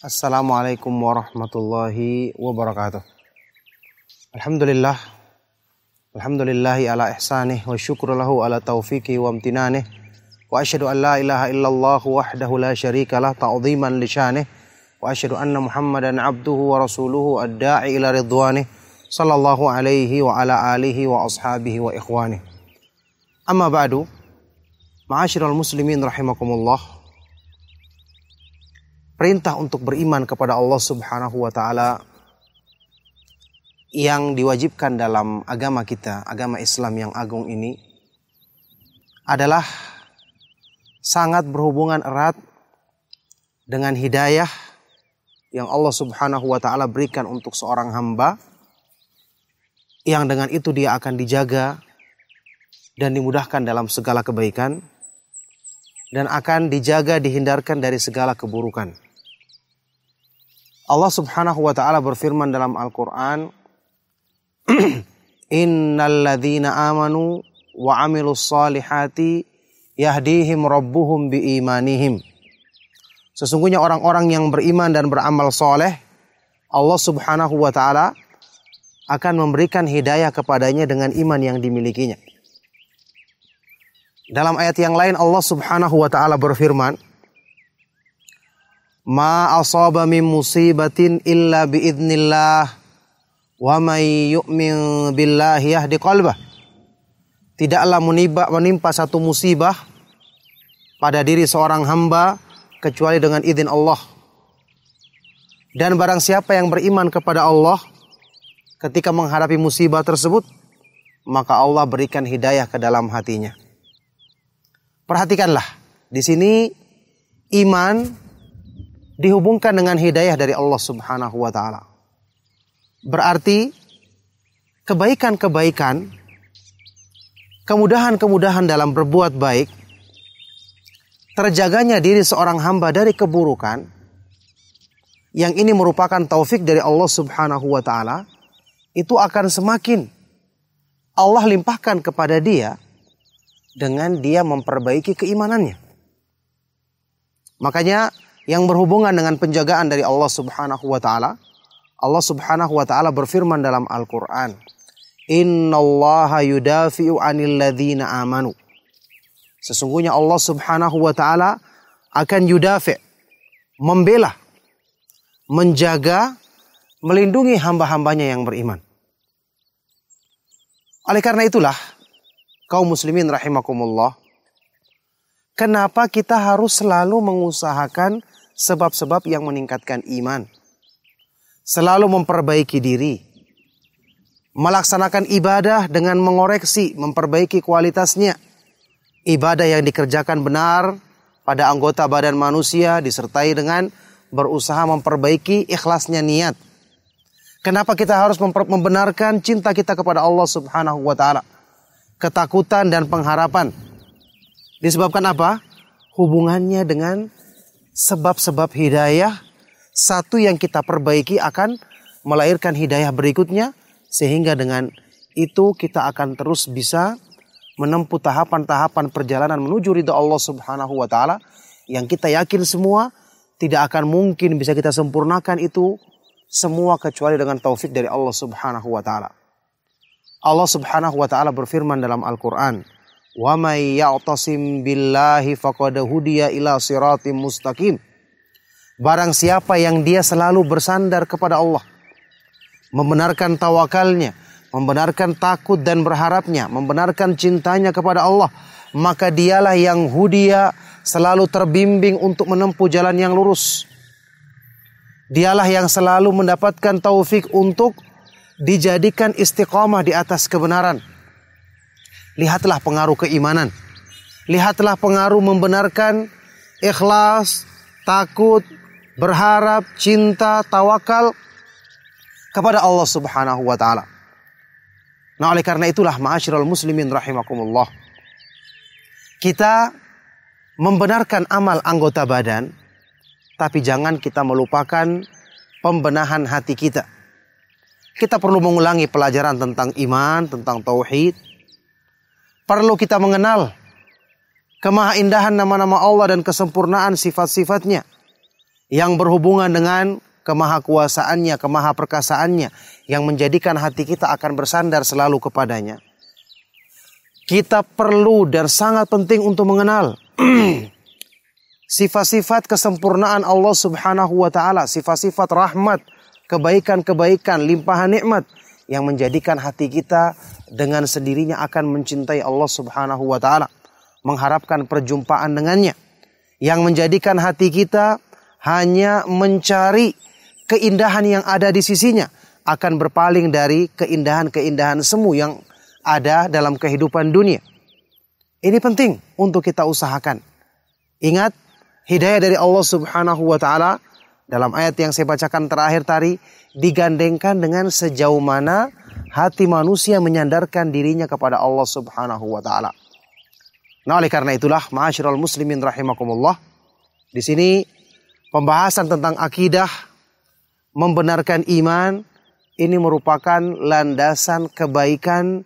Assalamualaikum warahmatullahi wabarakatuh. Alhamdulillah. Alhamdulillahi ala ihsanih wa syukru lahu ala taufiqi wa amtinanih. Wa asyhadu an la ilaha illallah wahdahu la syarika lah ta'ziman li syanih. Wa asyhadu anna Muhammadan abduhu wa rasuluhu ad-da'i ila ridwanih. Sallallahu alaihi wa ala alihi wa ashabihi wa ikhwanih. Amma ba'du. Ma'asyiral muslimin rahimakumullah perintah untuk beriman kepada Allah Subhanahu wa taala yang diwajibkan dalam agama kita, agama Islam yang agung ini adalah sangat berhubungan erat dengan hidayah yang Allah Subhanahu wa taala berikan untuk seorang hamba yang dengan itu dia akan dijaga dan dimudahkan dalam segala kebaikan dan akan dijaga dihindarkan dari segala keburukan. Allah Subhanahu wa taala berfirman dalam Al-Qur'an Innalladzina amanu wa amilus salihati yahdihim rabbuhum biimanihim Sesungguhnya orang-orang yang beriman dan beramal soleh Allah Subhanahu wa taala akan memberikan hidayah kepadanya dengan iman yang dimilikinya. Dalam ayat yang lain Allah Subhanahu wa taala berfirman, ma asaba min musibatin illa biidnillah wa may yu'min billahi yahdi qalbah. Tidaklah menimpa, menimpa satu musibah pada diri seorang hamba kecuali dengan izin Allah. Dan barang siapa yang beriman kepada Allah ketika menghadapi musibah tersebut maka Allah berikan hidayah ke dalam hatinya. Perhatikanlah di sini iman dihubungkan dengan hidayah dari Allah Subhanahu wa taala. Berarti kebaikan-kebaikan, kemudahan-kemudahan dalam berbuat baik, terjaganya diri seorang hamba dari keburukan, yang ini merupakan taufik dari Allah Subhanahu wa taala, itu akan semakin Allah limpahkan kepada dia dengan dia memperbaiki keimanannya. Makanya yang berhubungan dengan penjagaan dari Allah Subhanahu wa taala. Allah Subhanahu wa taala berfirman dalam Al-Qur'an, "Innallaha yudafi'u 'anil ladzina amanu." Sesungguhnya Allah Subhanahu wa taala akan yudafi' membela, menjaga, melindungi hamba-hambanya yang beriman. Oleh karena itulah, kaum muslimin rahimakumullah, kenapa kita harus selalu mengusahakan sebab-sebab yang meningkatkan iman. Selalu memperbaiki diri. Melaksanakan ibadah dengan mengoreksi, memperbaiki kualitasnya. Ibadah yang dikerjakan benar pada anggota badan manusia disertai dengan berusaha memperbaiki ikhlasnya niat. Kenapa kita harus membenarkan cinta kita kepada Allah Subhanahu wa taala? Ketakutan dan pengharapan. Disebabkan apa? Hubungannya dengan sebab-sebab hidayah satu yang kita perbaiki akan melahirkan hidayah berikutnya sehingga dengan itu kita akan terus bisa menempuh tahapan-tahapan perjalanan menuju ridha Allah Subhanahu wa taala yang kita yakin semua tidak akan mungkin bisa kita sempurnakan itu semua kecuali dengan taufik dari Allah Subhanahu wa taala. Allah Subhanahu wa taala berfirman dalam Al-Qur'an, Wa may ya'tasim billahi faqad hudiya ila siratim mustaqim. Barang siapa yang dia selalu bersandar kepada Allah, membenarkan tawakalnya, membenarkan takut dan berharapnya, membenarkan cintanya kepada Allah, maka dialah yang hudia selalu terbimbing untuk menempuh jalan yang lurus. Dialah yang selalu mendapatkan taufik untuk dijadikan istiqamah di atas kebenaran lihatlah pengaruh keimanan. Lihatlah pengaruh membenarkan ikhlas, takut, berharap, cinta, tawakal kepada Allah Subhanahu wa taala. Nah, oleh karena itulah ma'asyiral muslimin rahimakumullah. Kita membenarkan amal anggota badan, tapi jangan kita melupakan pembenahan hati kita. Kita perlu mengulangi pelajaran tentang iman, tentang tauhid, Perlu kita mengenal kemahaindahan nama-nama Allah dan kesempurnaan sifat-sifatnya. yang berhubungan dengan kemahakuasaannya, kemahaperkasaannya yang menjadikan hati kita akan bersandar selalu kepadanya. Kita perlu dan sangat penting untuk mengenal sifat-sifat kesempurnaan Allah Subhanahu wa taala, sifat-sifat rahmat, kebaikan-kebaikan, limpahan nikmat yang menjadikan hati kita dengan sendirinya akan mencintai Allah Subhanahu wa taala, mengharapkan perjumpaan dengannya. Yang menjadikan hati kita hanya mencari keindahan yang ada di sisinya, akan berpaling dari keindahan-keindahan semu yang ada dalam kehidupan dunia. Ini penting untuk kita usahakan. Ingat, hidayah dari Allah Subhanahu wa taala dalam ayat yang saya bacakan terakhir tadi digandengkan dengan sejauh mana hati manusia menyandarkan dirinya kepada Allah Subhanahu wa taala. Nah, oleh karena itulah ma'asyiral muslimin rahimakumullah di sini pembahasan tentang akidah membenarkan iman ini merupakan landasan kebaikan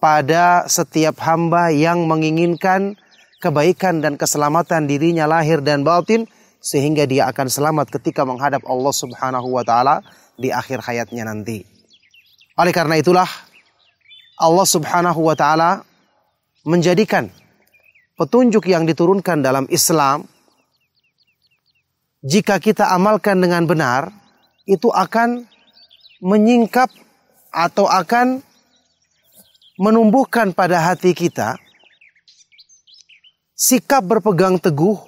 pada setiap hamba yang menginginkan kebaikan dan keselamatan dirinya lahir dan batin sehingga dia akan selamat ketika menghadap Allah Subhanahu wa taala di akhir hayatnya nanti. Oleh karena itulah Allah Subhanahu wa taala menjadikan petunjuk yang diturunkan dalam Islam jika kita amalkan dengan benar itu akan menyingkap atau akan menumbuhkan pada hati kita sikap berpegang teguh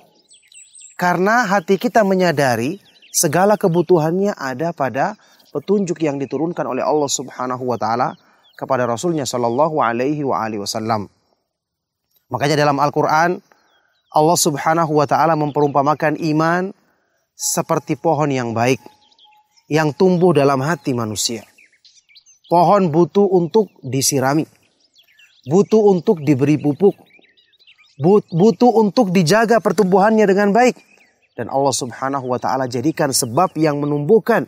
karena hati kita menyadari segala kebutuhannya ada pada petunjuk yang diturunkan oleh Allah Subhanahu wa taala kepada Rasulnya Shallallahu alaihi wa alihi wasallam. Makanya dalam Al-Qur'an Allah Subhanahu wa taala memperumpamakan iman seperti pohon yang baik yang tumbuh dalam hati manusia. Pohon butuh untuk disirami. Butuh untuk diberi pupuk. Butuh untuk dijaga pertumbuhannya dengan baik dan Allah Subhanahu wa taala jadikan sebab yang menumbuhkan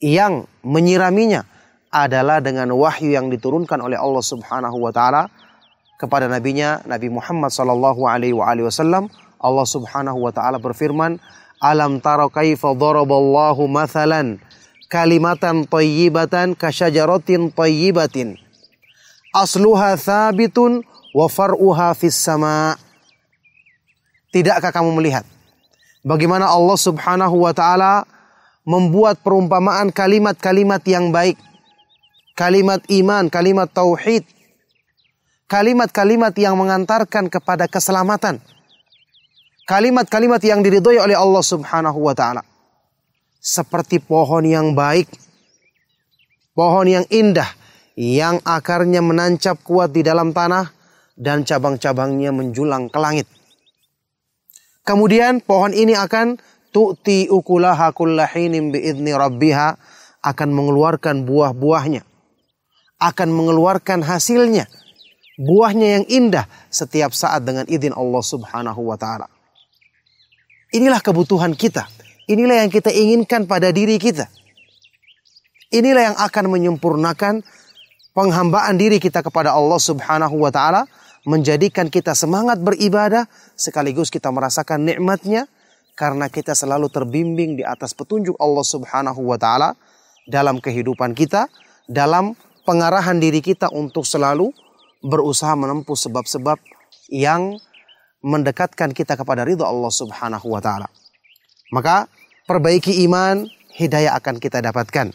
yang menyiraminya adalah dengan wahyu yang diturunkan oleh Allah Subhanahu wa taala kepada nabinya Nabi Muhammad sallallahu alaihi wasallam. Allah Subhanahu wa taala berfirman alam tara kaifa daraballahu mathalan kalimatan thayyibatan kasyajaratin thayyibatin asluha thabitun wa far'uha fis sama. Tidakkah kamu melihat bagaimana Allah Subhanahu wa taala membuat perumpamaan kalimat-kalimat yang baik. Kalimat iman, kalimat tauhid. Kalimat-kalimat yang mengantarkan kepada keselamatan. Kalimat-kalimat yang diridhoi oleh Allah Subhanahu wa taala. Seperti pohon yang baik, pohon yang indah yang akarnya menancap kuat di dalam tanah dan cabang-cabangnya menjulang ke langit. Kemudian pohon ini akan tu'ti ukulaha kullahinin biidni rabbiha akan mengeluarkan buah-buahnya. Akan mengeluarkan hasilnya. Buahnya yang indah setiap saat dengan izin Allah subhanahu wa ta'ala. Inilah kebutuhan kita. Inilah yang kita inginkan pada diri kita. Inilah yang akan menyempurnakan penghambaan diri kita kepada Allah subhanahu wa ta'ala menjadikan kita semangat beribadah sekaligus kita merasakan nikmatnya karena kita selalu terbimbing di atas petunjuk Allah Subhanahu wa taala dalam kehidupan kita, dalam pengarahan diri kita untuk selalu berusaha menempuh sebab-sebab yang mendekatkan kita kepada ridho Allah Subhanahu wa taala. Maka perbaiki iman, hidayah akan kita dapatkan.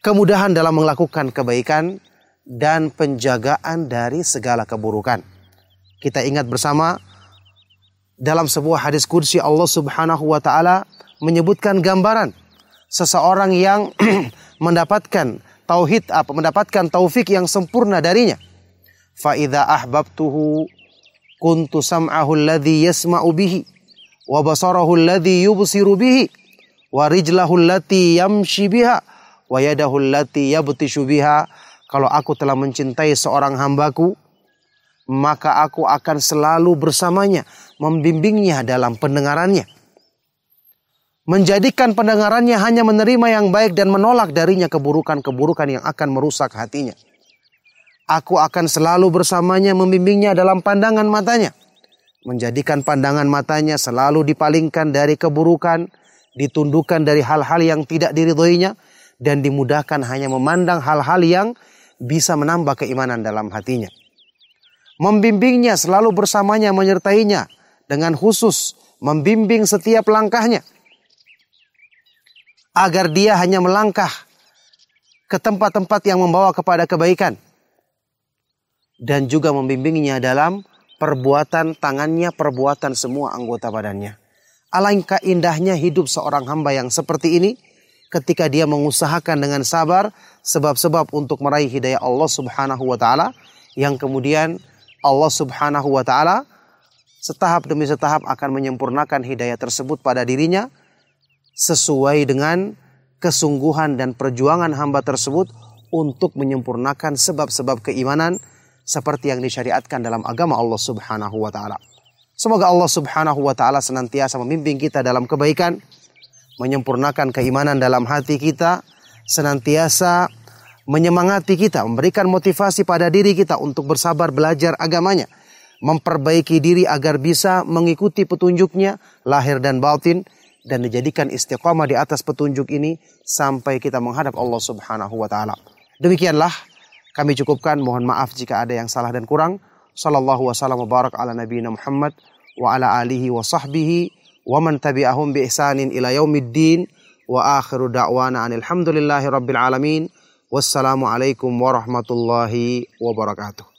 Kemudahan dalam melakukan kebaikan dan penjagaan dari segala keburukan. Kita ingat bersama dalam sebuah hadis kursi Allah Subhanahu wa taala menyebutkan gambaran seseorang yang mendapatkan tauhid apa mendapatkan taufik yang sempurna darinya. Fa idza ahbabtuhu kuntu sam'ahu alladhi yasma'u bihi wa basarahu alladhi yubsiru bihi wa rijlahu allati yamshi biha wa yadahu allati yabtishu biha kalau aku telah mencintai seorang hambaku, maka aku akan selalu bersamanya, membimbingnya dalam pendengarannya. Menjadikan pendengarannya hanya menerima yang baik dan menolak darinya keburukan-keburukan yang akan merusak hatinya. Aku akan selalu bersamanya, membimbingnya dalam pandangan matanya. menjadikan pandangan matanya selalu dipalingkan dari keburukan, ditundukkan dari hal-hal yang tidak diridhoinya dan dimudahkan hanya memandang hal-hal yang bisa menambah keimanan dalam hatinya. Membimbingnya selalu bersamanya menyertainya dengan khusus membimbing setiap langkahnya agar dia hanya melangkah ke tempat-tempat yang membawa kepada kebaikan dan juga membimbingnya dalam perbuatan tangannya, perbuatan semua anggota badannya. Alangkah indahnya hidup seorang hamba yang seperti ini ketika dia mengusahakan dengan sabar sebab-sebab untuk meraih hidayah Allah Subhanahu wa taala yang kemudian Allah Subhanahu wa taala setahap demi setahap akan menyempurnakan hidayah tersebut pada dirinya sesuai dengan kesungguhan dan perjuangan hamba tersebut untuk menyempurnakan sebab-sebab keimanan seperti yang disyariatkan dalam agama Allah Subhanahu wa taala. Semoga Allah Subhanahu wa taala senantiasa membimbing kita dalam kebaikan, menyempurnakan keimanan dalam hati kita, senantiasa menyemangati kita, memberikan motivasi pada diri kita untuk bersabar belajar agamanya, memperbaiki diri agar bisa mengikuti petunjuknya lahir dan batin dan dijadikan istiqamah di atas petunjuk ini sampai kita menghadap Allah Subhanahu wa taala. Demikianlah kami cukupkan, mohon maaf jika ada yang salah dan kurang. Sallallahu wasallam barak ala nabiyina Muhammad wa ala alihi wa sahbihi wa man tabi'ahum bi ihsanin ila yaumiddin وآخر دعوانا أن الحمد لله رب العالمين والسلام عليكم ورحمة الله وبركاته.